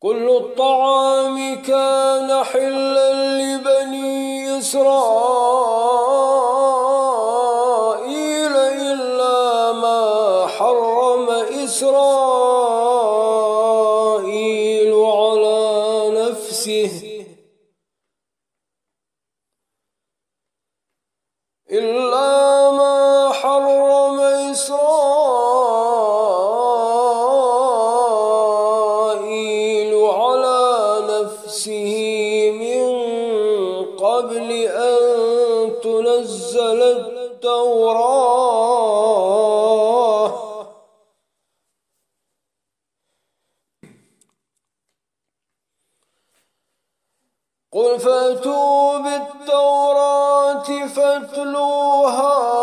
كل الطعام كان حلا لبني إسرائيل. Oh.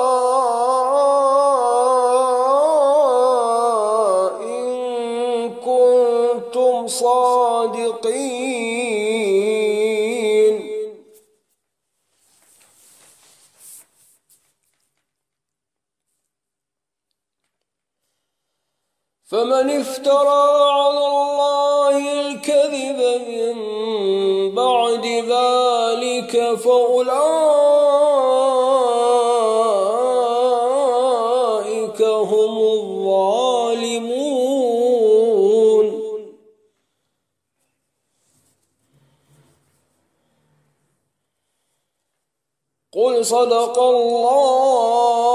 صدق الله.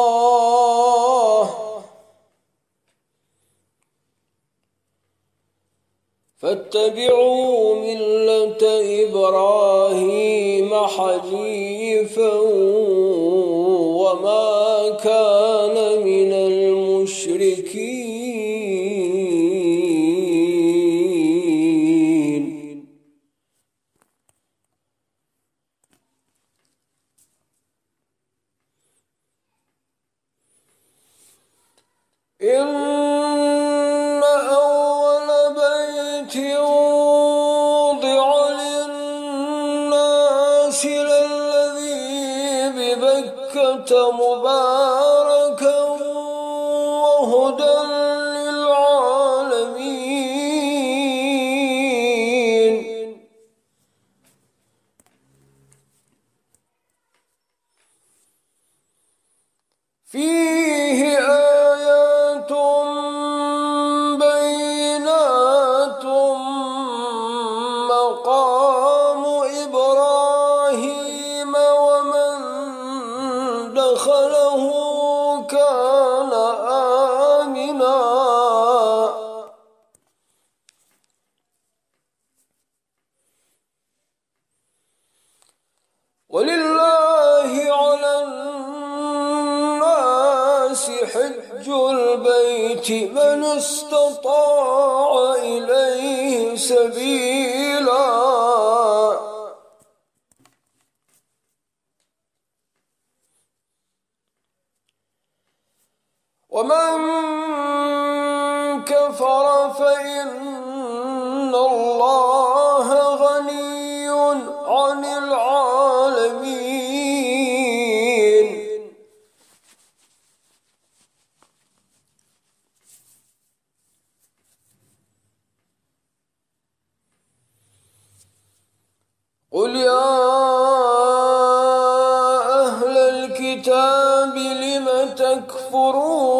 فاتبعوا ملة إبراهيم حنيفا وما كان قل يا أهل الكتاب لم تكفرون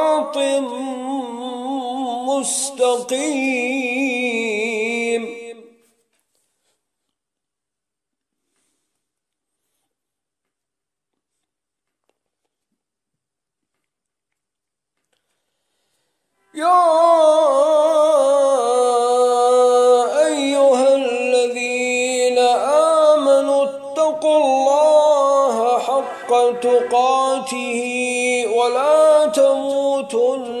مستقيم. يا تقاته ولا تموتن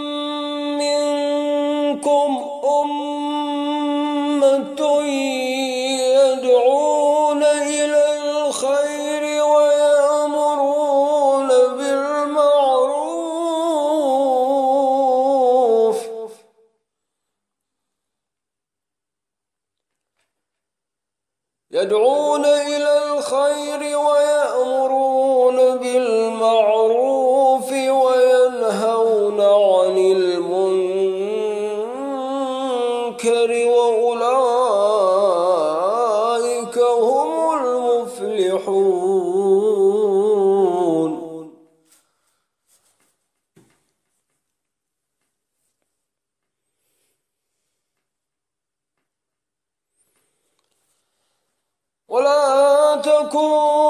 ربكم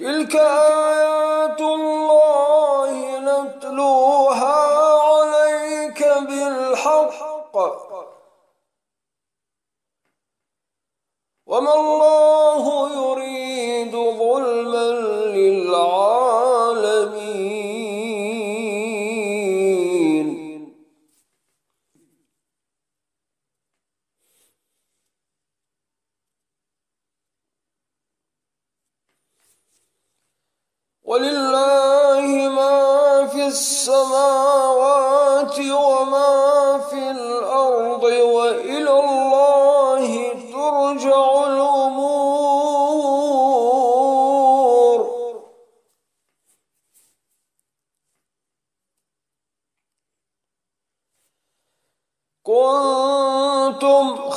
تلك آيات الله نتلوها عليك بالحق. وما الله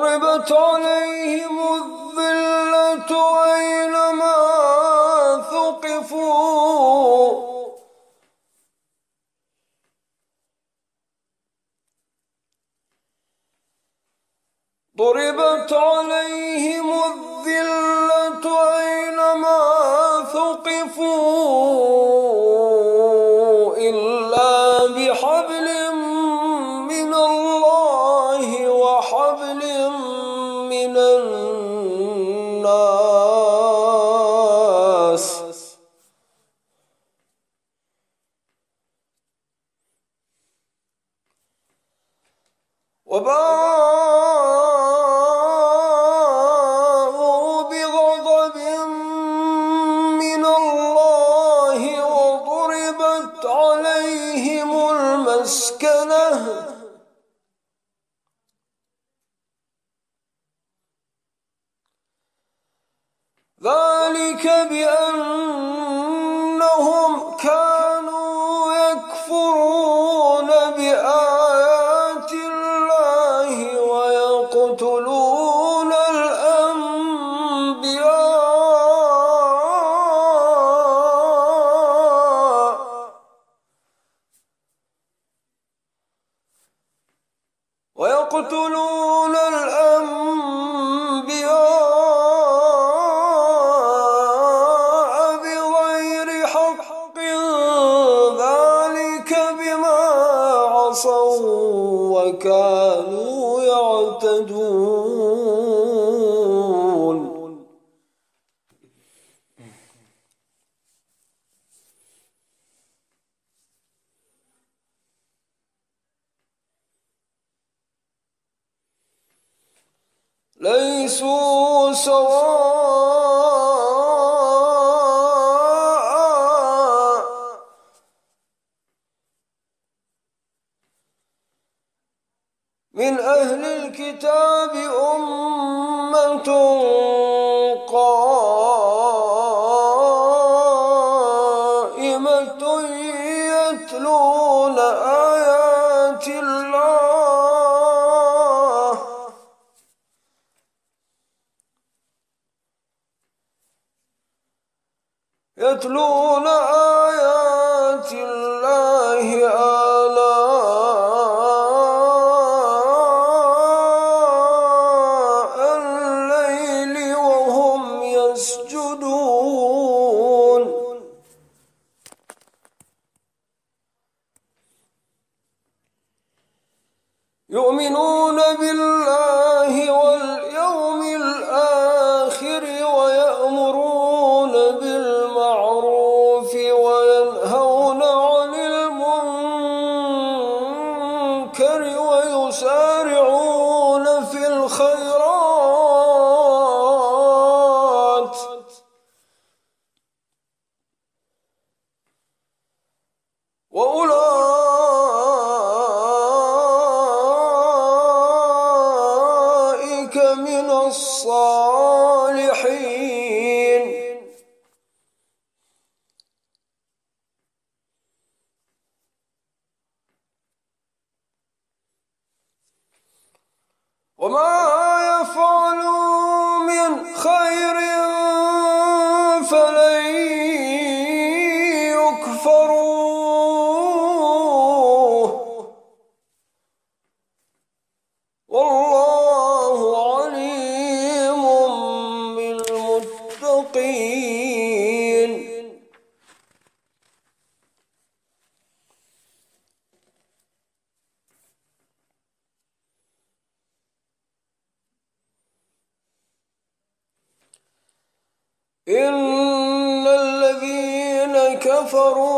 ضربت عليه لن قولوا للأرض يتلون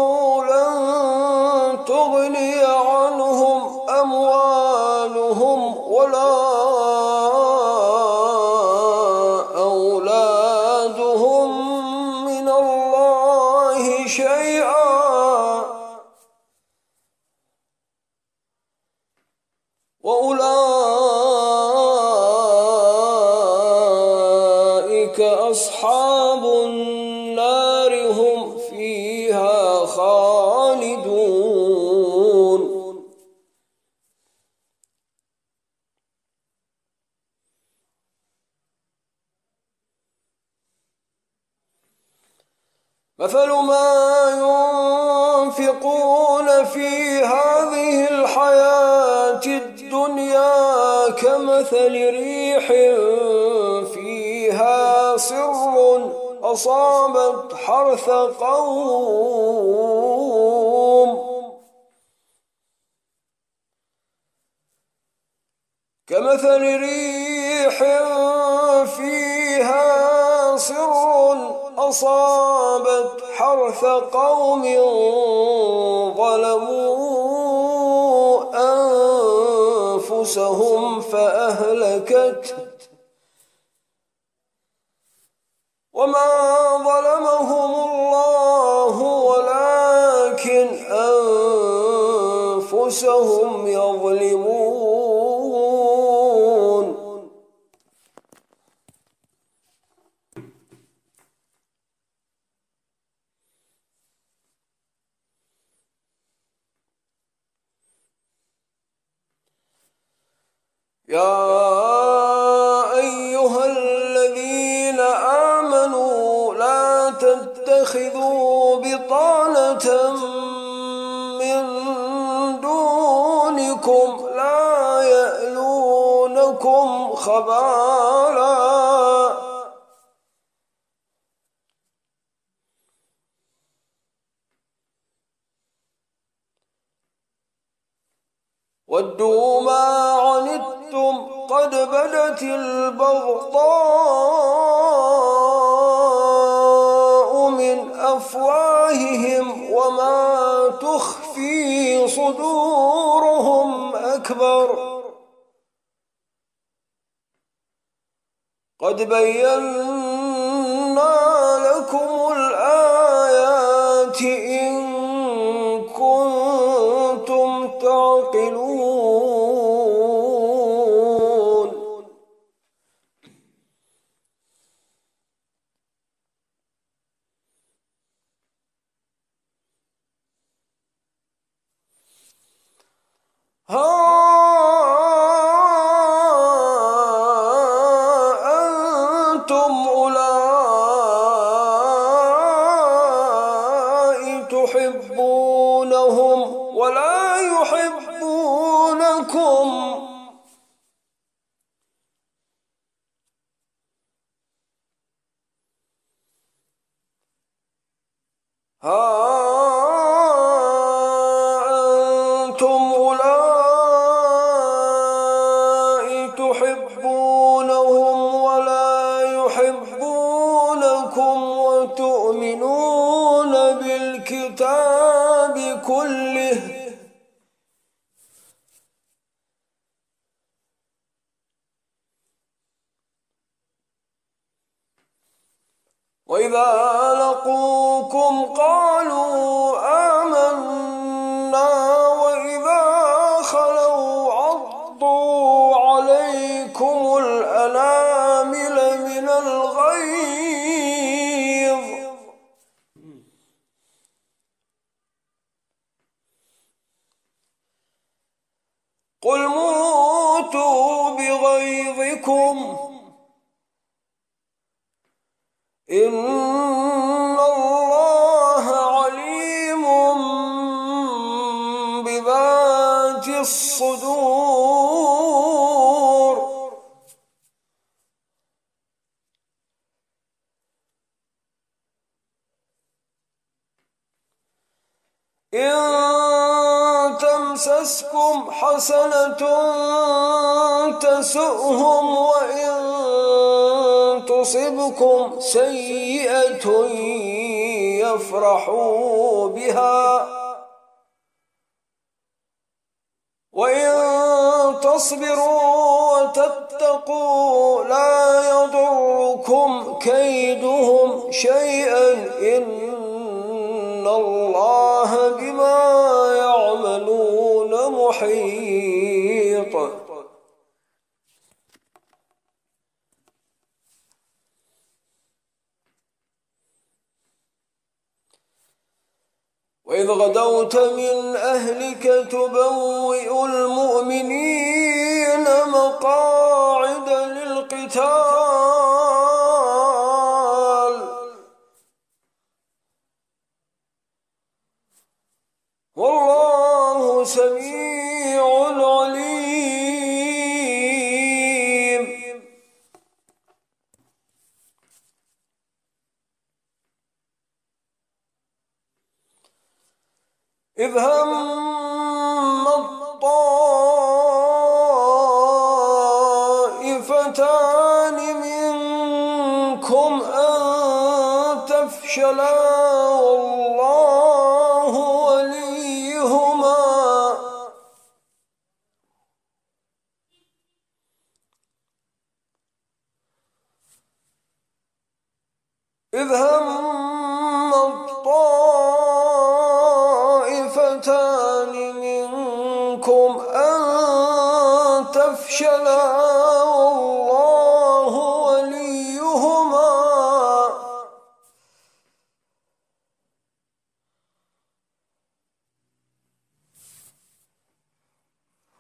قولا فقوم كمثل ريح فيها سر أصابت حرث قوم ظلموا أنفسهم فأهلكته وما ظلمهم الله ولكن أنفسهم يظلمون. يا تتخذوا بطانة من دونكم لا يألونكم خبالا. ودوا ما عنتم قد بدت البغضاء صدورهم أكبر. قد بينا لكم الآيات وإذا لقوكم قالوا تسؤهم وإن تصبكم سيئة يفرحوا بها. وإن تصبروا وتتقوا لا يضركم كيدهم شيئا إن الله وإذ غدوت من أهلك تبوئ المؤمنين مقاعد للقتال. إذ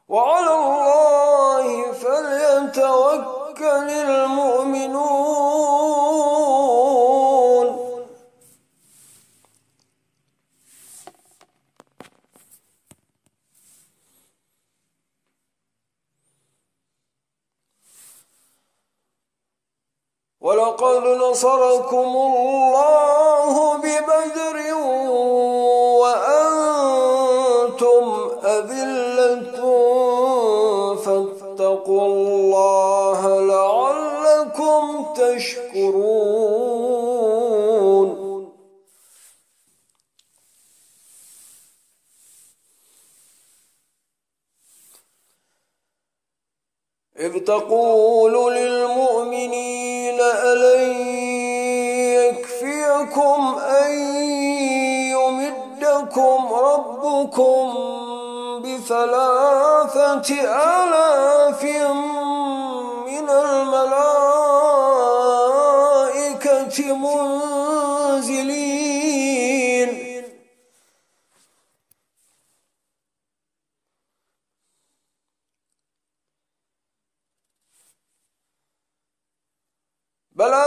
وعلى الله فليتوكل المؤمنون. ولقد نصركم الله تقول للمؤمنين ألن يكفيكم أن يمدكم ربكم بثلاثة آلاف من الملائكة منزلين بلى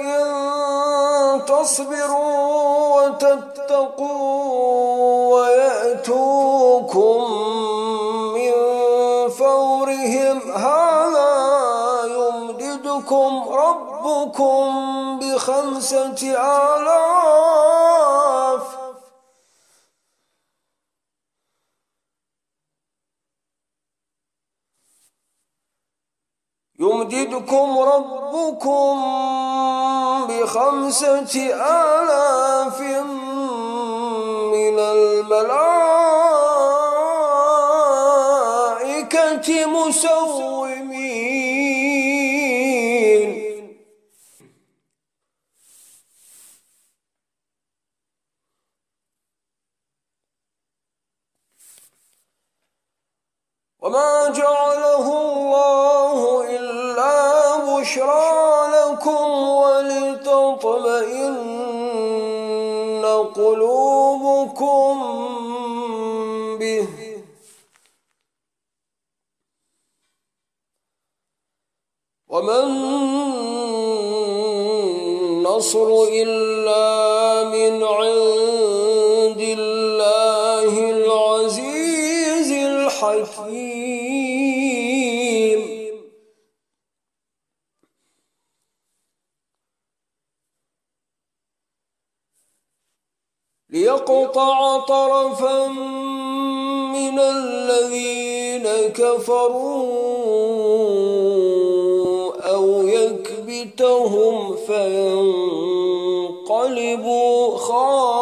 إن تصبروا وتتقوا ويأتوكم من فورهم. هذا يمددكم ربكم بخمسة آلاف يمددكم ربكم بخمسة آلاف من الملائكة مسومين. قلوبكم به. وما النصر إلا ليقطع طرفا من الذين كفروا أو يكبتهم فينقلبوا خائبين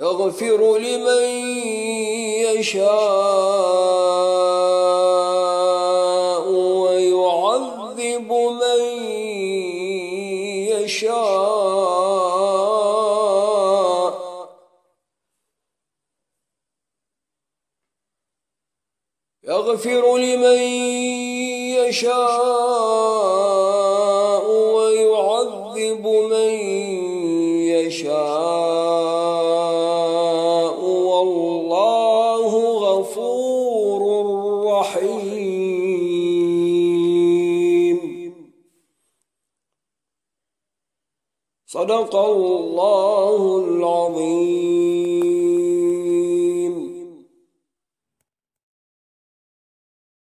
يغفر لمن يشاء ويعذب من يشاء. يغفر لمن يشاء الله العظيم